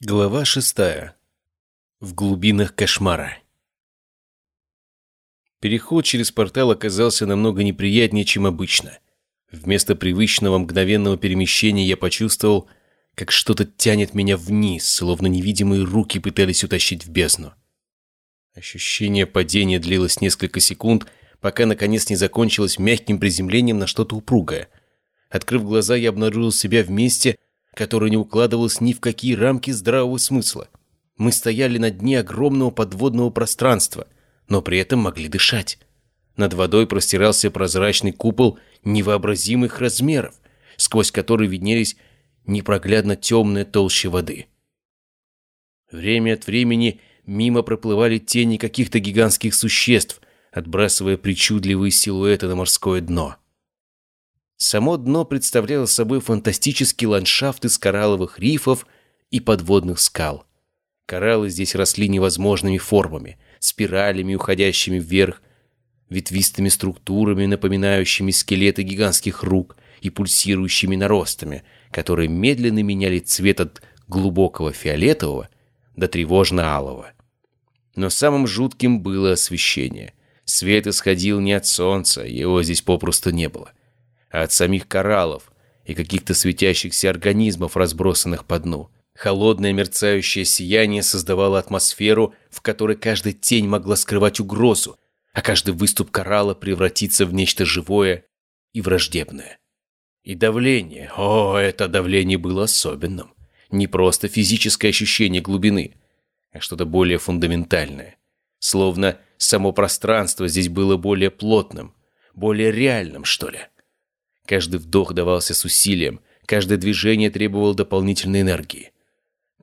Глава шестая. В глубинах кошмара. Переход через портал оказался намного неприятнее, чем обычно. Вместо привычного мгновенного перемещения я почувствовал, как что-то тянет меня вниз, словно невидимые руки пытались утащить в бездну. Ощущение падения длилось несколько секунд, пока наконец не закончилось мягким приземлением на что-то упругое. Открыв глаза, я обнаружил себя в месте, которое не укладывалось ни в какие рамки здравого смысла. Мы стояли на дне огромного подводного пространства, но при этом могли дышать. Над водой простирался прозрачный купол невообразимых размеров, сквозь который виднелись непроглядно темные толщи воды. Время от времени мимо проплывали тени каких-то гигантских существ, отбрасывая причудливые силуэты на морское дно. Само дно представляло собой фантастический ландшафт из коралловых рифов и подводных скал. Кораллы здесь росли невозможными формами, спиралями, уходящими вверх, ветвистыми структурами, напоминающими скелеты гигантских рук и пульсирующими наростами, которые медленно меняли цвет от глубокого фиолетового до тревожно-алого. Но самым жутким было освещение. Свет исходил не от солнца, его здесь попросту не было — а от самих кораллов и каких-то светящихся организмов, разбросанных по дну. Холодное мерцающее сияние создавало атмосферу, в которой каждая тень могла скрывать угрозу, а каждый выступ коралла превратиться в нечто живое и враждебное. И давление, о, это давление было особенным. Не просто физическое ощущение глубины, а что-то более фундаментальное. Словно само пространство здесь было более плотным, более реальным, что ли. Каждый вдох давался с усилием, каждое движение требовало дополнительной энергии.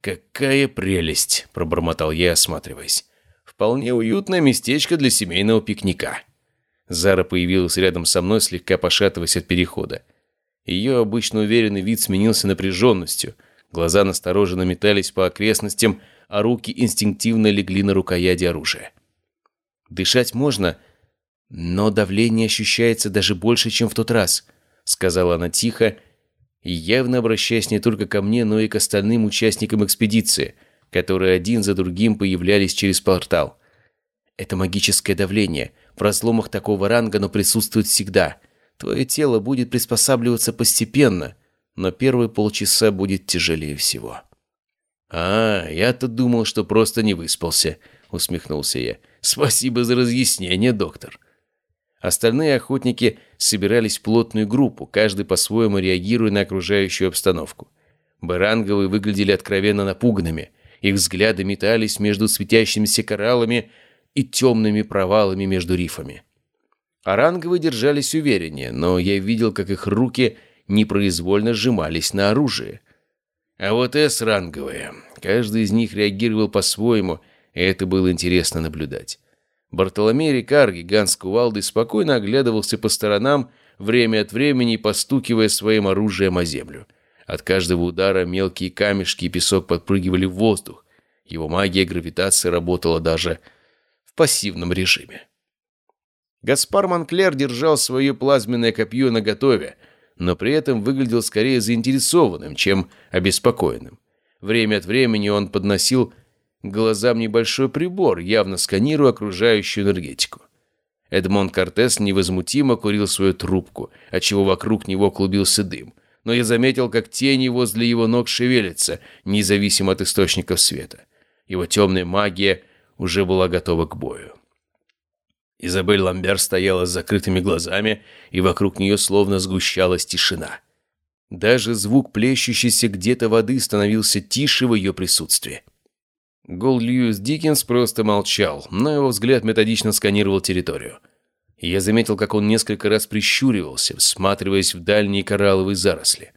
«Какая прелесть!» – пробормотал я, осматриваясь. «Вполне уютное местечко для семейного пикника». Зара появилась рядом со мной, слегка пошатываясь от перехода. Ее обычно уверенный вид сменился напряженностью. Глаза настороженно метались по окрестностям, а руки инстинктивно легли на рукояти оружия. Дышать можно, но давление ощущается даже больше, чем в тот раз –— сказала она тихо, явно обращаясь не только ко мне, но и к остальным участникам экспедиции, которые один за другим появлялись через портал. «Это магическое давление. В разломах такого ранга оно присутствует всегда. Твое тело будет приспосабливаться постепенно, но первые полчаса будет тяжелее всего». «А, я-то думал, что просто не выспался», — усмехнулся я. «Спасибо за разъяснение, доктор». Остальные охотники собирались в плотную группу, каждый по-своему реагируя на окружающую обстановку. Баранговые выглядели откровенно напуганными. Их взгляды метались между светящимися кораллами и темными провалами между рифами. Оранговые держались увереннее, но я видел, как их руки непроизвольно сжимались на оружие. А вот С-ранговые. Каждый из них реагировал по-своему, и это было интересно наблюдать. Бартоломей Рикар, гигант с кувалдой, спокойно оглядывался по сторонам, время от времени постукивая своим оружием о землю. От каждого удара мелкие камешки и песок подпрыгивали в воздух. Его магия гравитации работала даже в пассивном режиме. Гаспар Монклер держал свое плазменное копье наготове, но при этом выглядел скорее заинтересованным, чем обеспокоенным. Время от времени он подносил глазам небольшой прибор, явно сканируя окружающую энергетику. Эдмон Кортес невозмутимо курил свою трубку, отчего вокруг него клубился дым. Но я заметил, как тени возле его ног шевелятся, независимо от источников света. Его темная магия уже была готова к бою. Изабель Ламбер стояла с закрытыми глазами, и вокруг нее словно сгущалась тишина. Даже звук плещущейся где-то воды становился тише в ее присутствии. Гол Льюис Диккенс просто молчал, но его взгляд методично сканировал территорию. Я заметил, как он несколько раз прищуривался, всматриваясь в дальние коралловые заросли.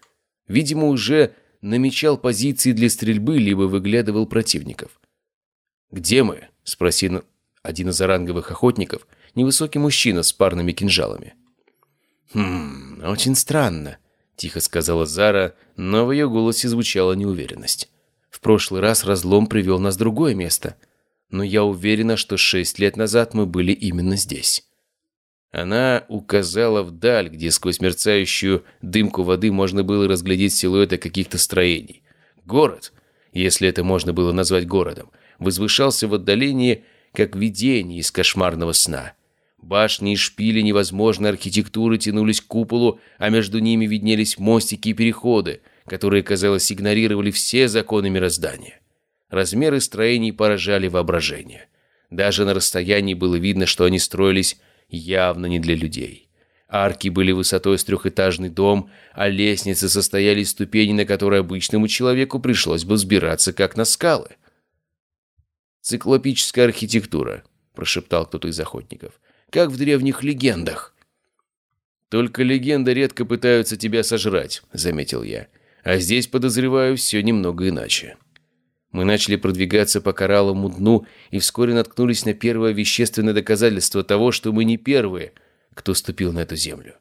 Видимо, уже намечал позиции для стрельбы, либо выглядывал противников. «Где мы?» – спросил один из оранговых охотников, невысокий мужчина с парными кинжалами. «Хм, очень странно», – тихо сказала Зара, но в ее голосе звучала неуверенность. Прошлый раз разлом привел нас в другое место. Но я уверена, что шесть лет назад мы были именно здесь. Она указала вдаль, где сквозь мерцающую дымку воды можно было разглядеть силуэты каких-то строений. Город. если это можно было назвать городом, возвышался в отдалении, как видение из кошмарного сна. Башни и шпили невозможной архитектуры тянулись к куполу, а между ними виднелись мостики и переходы, которые, казалось, игнорировали все законы мироздания. Размеры строений поражали воображение. Даже на расстоянии было видно, что они строились явно не для людей. Арки были высотой с трехэтажный дом, а лестницы состояли из ступеней, на которые обычному человеку пришлось бы взбираться, как на скалы. «Циклопическая архитектура», – прошептал кто-то из охотников, – «как в древних легендах». «Только легенды редко пытаются тебя сожрать», – заметил я. «А здесь, подозреваю, все немного иначе». Мы начали продвигаться по коралловому дну и вскоре наткнулись на первое вещественное доказательство того, что мы не первые, кто ступил на эту землю.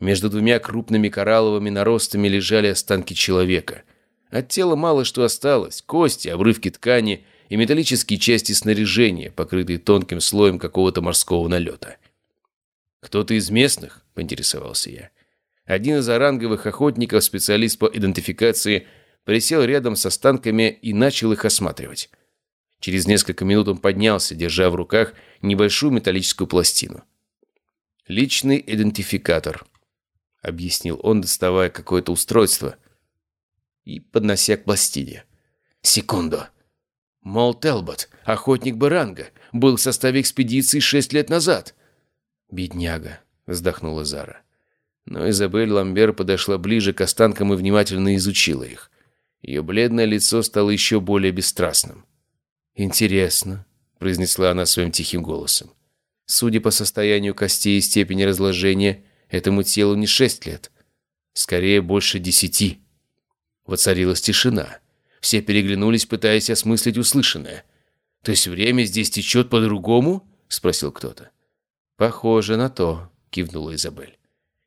Между двумя крупными коралловыми наростами лежали останки человека. От тела мало что осталось – кости, обрывки ткани и металлические части снаряжения, покрытые тонким слоем какого-то морского налета. «Кто-то из местных?» – поинтересовался я. Один из оранговых охотников, специалист по идентификации – присел рядом с останками и начал их осматривать. Через несколько минут он поднялся, держа в руках небольшую металлическую пластину. «Личный идентификатор», — объяснил он, доставая какое-то устройство и поднося к пластине. «Секунду. Мол Телбот, охотник Баранга, был в составе экспедиции шесть лет назад». «Бедняга», — вздохнула Зара. Но Изабель Ламбер подошла ближе к останкам и внимательно изучила их. Ее бледное лицо стало еще более бесстрастным. «Интересно», — произнесла она своим тихим голосом. «Судя по состоянию костей и степени разложения, этому телу не шесть лет. Скорее, больше десяти». Воцарилась тишина. Все переглянулись, пытаясь осмыслить услышанное. «То есть время здесь течет по-другому?» — спросил кто-то. «Похоже на то», — кивнула Изабель.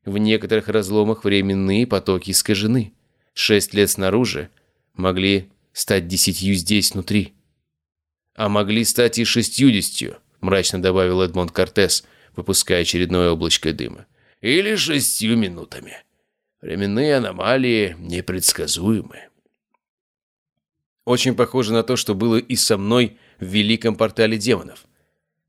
«В некоторых разломах временные потоки искажены. Шесть лет снаружи, могли стать десятью здесь, внутри. А могли стать и шестьюдесятью, мрачно добавил Эдмонд Кортес, выпуская очередное облачко дыма. Или шестью минутами. Временные аномалии непредсказуемы. Очень похоже на то, что было и со мной в Великом Портале Демонов.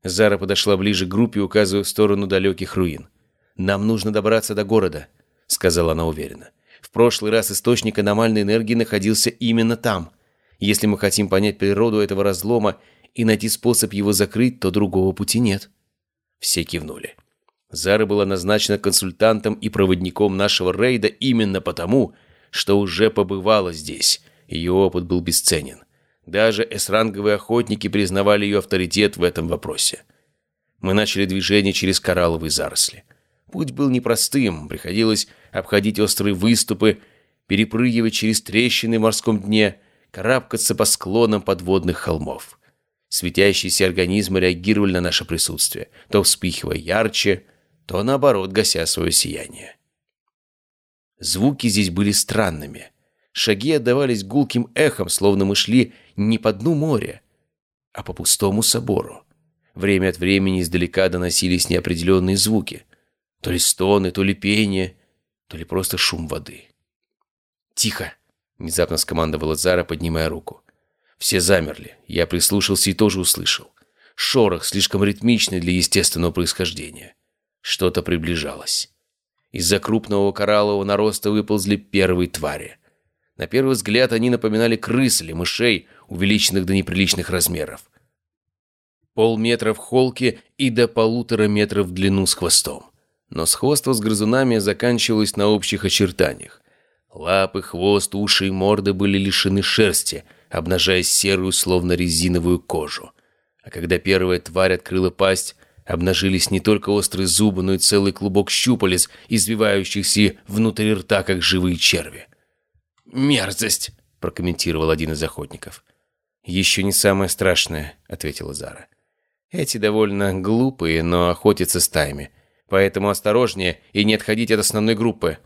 Зара подошла ближе к группе, указывая в сторону далеких руин. «Нам нужно добраться до города», — сказала она уверенно. В прошлый раз источник аномальной энергии находился именно там. Если мы хотим понять природу этого разлома и найти способ его закрыть, то другого пути нет. Все кивнули. Зара была назначена консультантом и проводником нашего рейда именно потому, что уже побывала здесь. Ее опыт был бесценен. Даже эсранговые охотники признавали ее авторитет в этом вопросе. Мы начали движение через коралловые заросли. Путь был непростым, приходилось обходить острые выступы, перепрыгивать через трещины в морском дне, карабкаться по склонам подводных холмов. Светящиеся организмы реагировали на наше присутствие, то вспыхивая ярче, то наоборот гася свое сияние. Звуки здесь были странными. Шаги отдавались гулким эхом, словно мы шли не по дну моря, а по пустому собору. Время от времени издалека доносились неопределенные звуки. То ли стоны, то ли пение, то ли просто шум воды. «Тихо!» — внезапно скомандовала Зара, поднимая руку. Все замерли. Я прислушался и тоже услышал. Шорох, слишком ритмичный для естественного происхождения. Что-то приближалось. Из-за крупного кораллового нароста выползли первые твари. На первый взгляд они напоминали крыс или мышей, увеличенных до неприличных размеров. Полметра в холке и до полутора метров в длину с хвостом. Но сходство с грызунами заканчивалось на общих очертаниях. Лапы, хвост, уши и морды были лишены шерсти, обнажая серую, словно резиновую кожу. А когда первая тварь открыла пасть, обнажились не только острые зубы, но и целый клубок щупалец, извивающихся внутри рта, как живые черви. «Мерзость!» – прокомментировал один из охотников. «Еще не самое страшное», – ответила Зара. «Эти довольно глупые, но охотятся стаями. Поэтому осторожнее и не отходить от основной группы».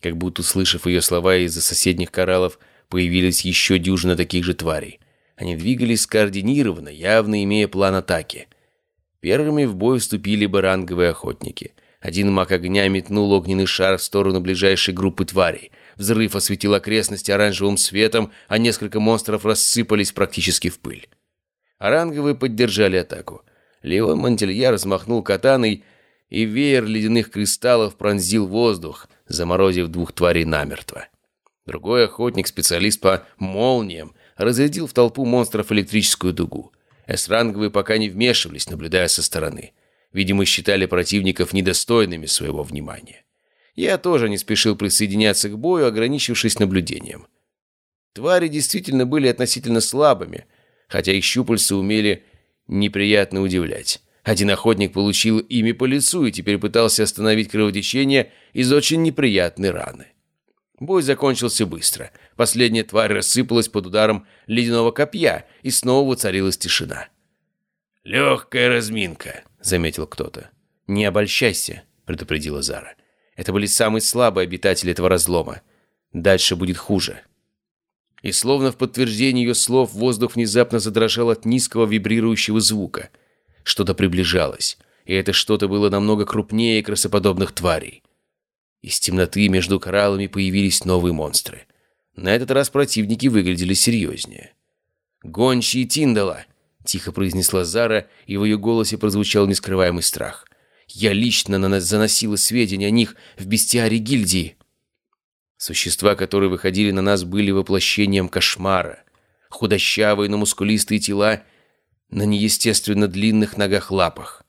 Как будто услышав ее слова, из-за соседних кораллов появились еще дюжина таких же тварей. Они двигались скоординированно, явно имея план атаки. Первыми в бой вступили баранговые охотники. Один маг огня метнул огненный шар в сторону ближайшей группы тварей. Взрыв осветил окрестности оранжевым светом, а несколько монстров рассыпались практически в пыль. Оранговые поддержали атаку. Леон Монтелья размахнул катаной, и веер ледяных кристаллов пронзил воздух, заморозив двух тварей намертво. Другой охотник, специалист по молниям, разрядил в толпу монстров электрическую дугу. С-ранговые пока не вмешивались, наблюдая со стороны. Видимо, считали противников недостойными своего внимания. Я тоже не спешил присоединяться к бою, ограничившись наблюдением. Твари действительно были относительно слабыми, хотя их щупальца умели неприятно удивлять. Один охотник получил ими по лицу и теперь пытался остановить кровотечение из очень неприятной раны. Бой закончился быстро. Последняя тварь рассыпалась под ударом ледяного копья, и снова воцарилась тишина. «Легкая разминка», — заметил кто-то. «Не обольщайся», — предупредила Зара. «Это были самые слабые обитатели этого разлома. Дальше будет хуже». И словно в подтверждение ее слов воздух внезапно задрожал от низкого вибрирующего звука. Что-то приближалось, и это что-то было намного крупнее красоподобных тварей. Из темноты между кораллами появились новые монстры. На этот раз противники выглядели серьезнее. «Гончие Тиндала!» — тихо произнесла Зара, и в ее голосе прозвучал нескрываемый страх. «Я лично заносила сведения о них в бестиаре гильдии». Существа, которые выходили на нас, были воплощением кошмара. Худощавые, но мускулистые тела на неестественно длинных ногах-лапах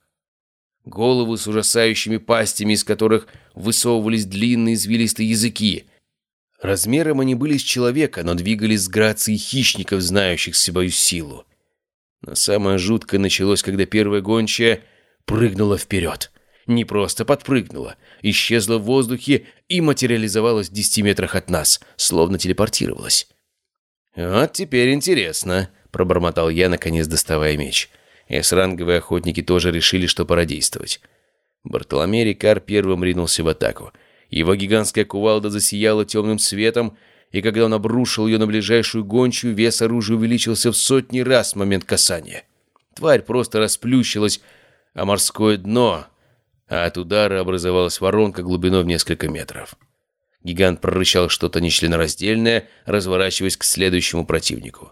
головы с ужасающими пастями, из которых высовывались длинные извилистые языки. Размером они были с человека, но двигались с грацией хищников, знающих свою силу. Но самое жуткое началось, когда первая гончая прыгнула вперед. Не просто подпрыгнула, исчезла в воздухе и материализовалась в десяти метрах от нас, словно телепортировалась. «Вот теперь интересно», — пробормотал я, наконец доставая меч. «Я с-ранговые охотники тоже решили, что пора действовать. Бартоломей Рикар первым ринулся в атаку. Его гигантская кувалда засияла темным светом, и когда он обрушил ее на ближайшую гончую, вес оружия увеличился в сотни раз в момент касания. Тварь просто расплющилась, а морское дно, а от удара образовалась воронка глубиной в несколько метров. Гигант прорычал что-то нечленораздельное, разворачиваясь к следующему противнику.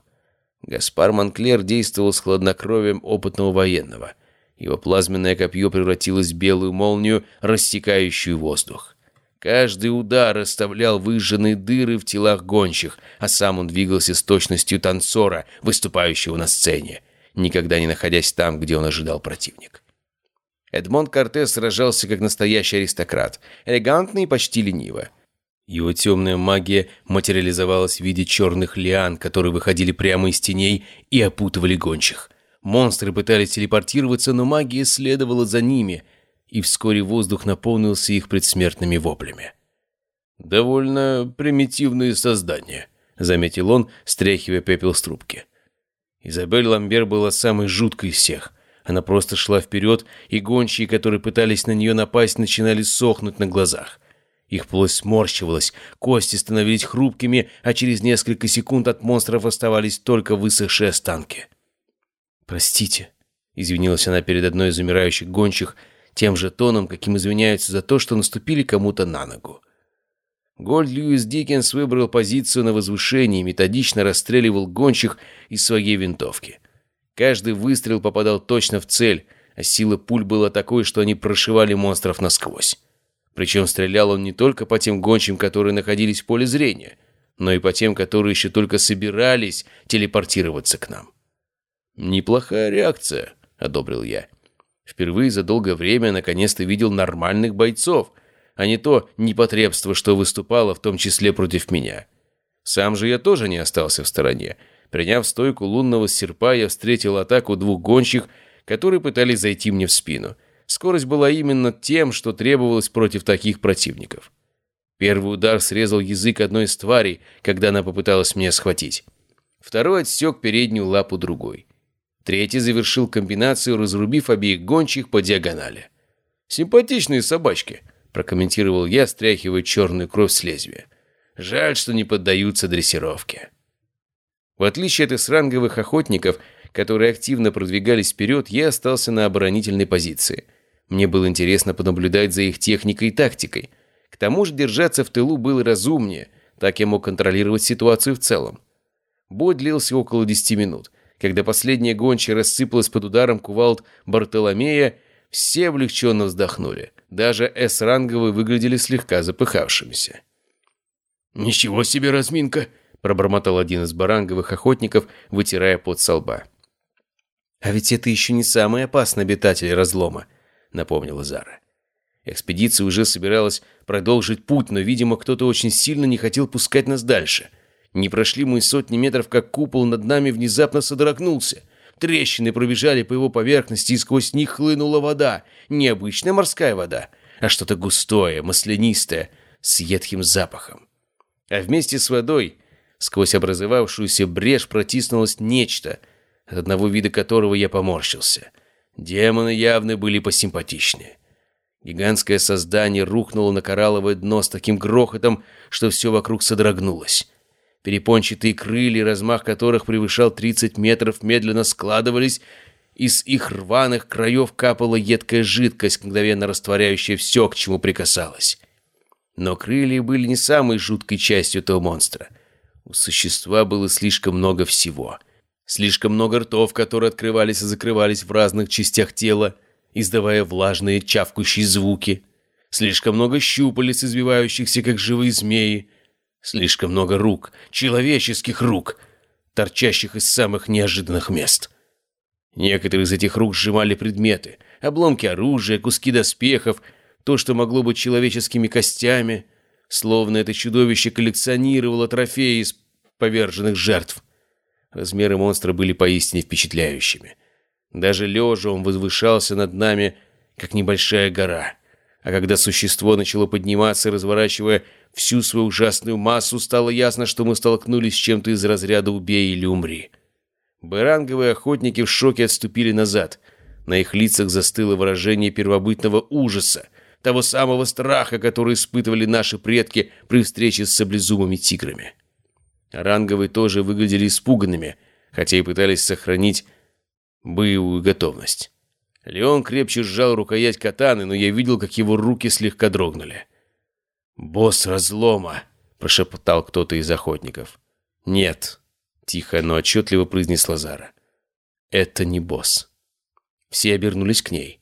Гаспар Монклер действовал с хладнокровием опытного военного. Его плазменное копье превратилось в белую молнию, рассекающую воздух. Каждый удар оставлял выжженные дыры в телах гонщих, а сам он двигался с точностью танцора, выступающего на сцене, никогда не находясь там, где он ожидал противник. Эдмонд Кортес сражался как настоящий аристократ, элегантно и почти лениво. Его темная магия материализовалась в виде черных лиан, которые выходили прямо из теней и опутывали гончих. Монстры пытались телепортироваться, но магия следовала за ними, и вскоре воздух наполнился их предсмертными воплями. «Довольно примитивные создания», — заметил он, стряхивая пепел с трубки. Изабель Ламбер была самой жуткой из всех. Она просто шла вперед, и гончие, которые пытались на нее напасть, начинали сохнуть на глазах. Их плоть сморщивалась, кости становились хрупкими, а через несколько секунд от монстров оставались только высохшие останки. «Простите», — извинилась она перед одной из умирающих гончих, тем же тоном, каким извиняются за то, что наступили кому-то на ногу. Гольд Льюис Диккенс выбрал позицию на возвышении и методично расстреливал гончих из своей винтовки. Каждый выстрел попадал точно в цель, а сила пуль была такой, что они прошивали монстров насквозь. Причем стрелял он не только по тем гончим, которые находились в поле зрения, но и по тем, которые еще только собирались телепортироваться к нам. «Неплохая реакция», — одобрил я. Впервые за долгое время наконец-то видел нормальных бойцов, а не то непотребство, что выступало в том числе против меня. Сам же я тоже не остался в стороне. Приняв стойку лунного серпа, я встретил атаку двух гонщик, которые пытались зайти мне в спину — Скорость была именно тем, что требовалось против таких противников. Первый удар срезал язык одной из тварей, когда она попыталась меня схватить. Второй отсек переднюю лапу другой. Третий завершил комбинацию, разрубив обеих гончих по диагонали. «Симпатичные собачки», – прокомментировал я, стряхивая черную кровь с лезвия. «Жаль, что не поддаются дрессировке». В отличие от эсранговых охотников, которые активно продвигались вперед, я остался на оборонительной позиции – мне было интересно понаблюдать за их техникой и тактикой. К тому же держаться в тылу было разумнее. Так я мог контролировать ситуацию в целом. Бой длился около 10 минут. Когда последняя гончая рассыпалась под ударом кувалд Бартоломея, все облегченно вздохнули. Даже С-ранговые выглядели слегка запыхавшимися. «Ничего себе разминка!» – пробормотал один из баранговых охотников, вытирая пот со лба. «А ведь это еще не самый опасный обитатель разлома», — напомнила Зара. Экспедиция уже собиралась продолжить путь, но, видимо, кто-то очень сильно не хотел пускать нас дальше. Не прошли мы сотни метров, как купол над нами внезапно содрогнулся. Трещины пробежали по его поверхности, и сквозь них хлынула вода. Не обычная морская вода, а что-то густое, маслянистое, с едким запахом. А вместе с водой сквозь образовавшуюся брешь протиснулось нечто — от одного вида которого я поморщился. Демоны явно были посимпатичнее. Гигантское создание рухнуло на коралловое дно с таким грохотом, что все вокруг содрогнулось. Перепончатые крылья, размах которых превышал 30 метров, медленно складывались, из их рваных краев капала едкая жидкость, мгновенно растворяющая все, к чему прикасалась. Но крылья были не самой жуткой частью этого монстра. У существа было слишком много всего — Слишком много ртов, которые открывались и закрывались в разных частях тела, издавая влажные чавкающие звуки. Слишком много щупалец, извивающихся, как живые змеи. Слишком много рук, человеческих рук, торчащих из самых неожиданных мест. Некоторые из этих рук сжимали предметы, обломки оружия, куски доспехов, то, что могло быть человеческими костями, словно это чудовище коллекционировало трофеи из поверженных жертв. Размеры монстра были поистине впечатляющими. Даже лежа он возвышался над нами, как небольшая гора. А когда существо начало подниматься, разворачивая всю свою ужасную массу, стало ясно, что мы столкнулись с чем-то из разряда «убей или умри». Баранговые охотники в шоке отступили назад. На их лицах застыло выражение первобытного ужаса, того самого страха, который испытывали наши предки при встрече с саблезумыми тиграми. Ранговые тоже выглядели испуганными, хотя и пытались сохранить боевую готовность. Леон крепче сжал рукоять катаны, но я видел, как его руки слегка дрогнули. «Босс разлома!» – прошептал кто-то из охотников. «Нет», – тихо, но отчетливо произнесла Зара. «Это не босс». Все обернулись к ней.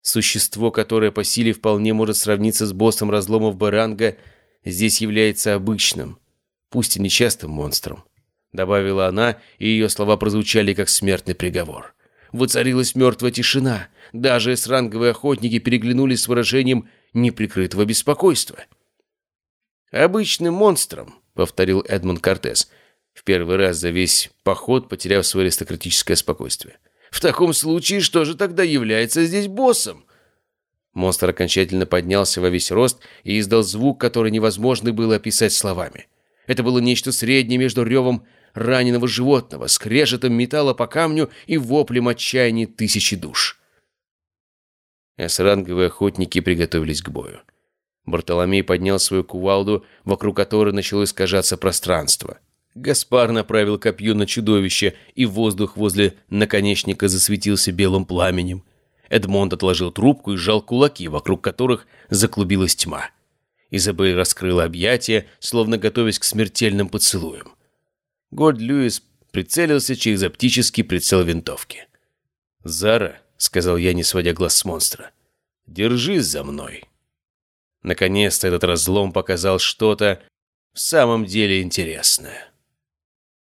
Существо, которое по силе вполне может сравниться с боссом разломов Баранга, здесь является обычным – пусть и нечастым монстром», — добавила она, и ее слова прозвучали как смертный приговор. Воцарилась мертвая тишина. Даже эсранговые охотники переглянулись с выражением неприкрытого беспокойства. «Обычным монстром», — повторил Эдмонд Кортес, в первый раз за весь поход потеряв свое аристократическое спокойствие. «В таком случае что же тогда является здесь боссом?» Монстр окончательно поднялся во весь рост и издал звук, который невозможно было описать словами. Это было нечто среднее между ревом раненого животного, скрежетом металла по камню и воплем отчаяния тысячи душ. Эсранговые охотники приготовились к бою. Бартоломей поднял свою кувалду, вокруг которой начало искажаться пространство. Гаспар направил копье на чудовище, и воздух возле наконечника засветился белым пламенем. Эдмонд отложил трубку и сжал кулаки, вокруг которых заклубилась тьма. Изабель раскрыла объятия, словно готовясь к смертельным поцелуям. Гольд Льюис прицелился через оптический прицел винтовки. «Зара», — сказал я, не сводя глаз с монстра, — «держись за мной». Наконец-то этот разлом показал что-то в самом деле интересное.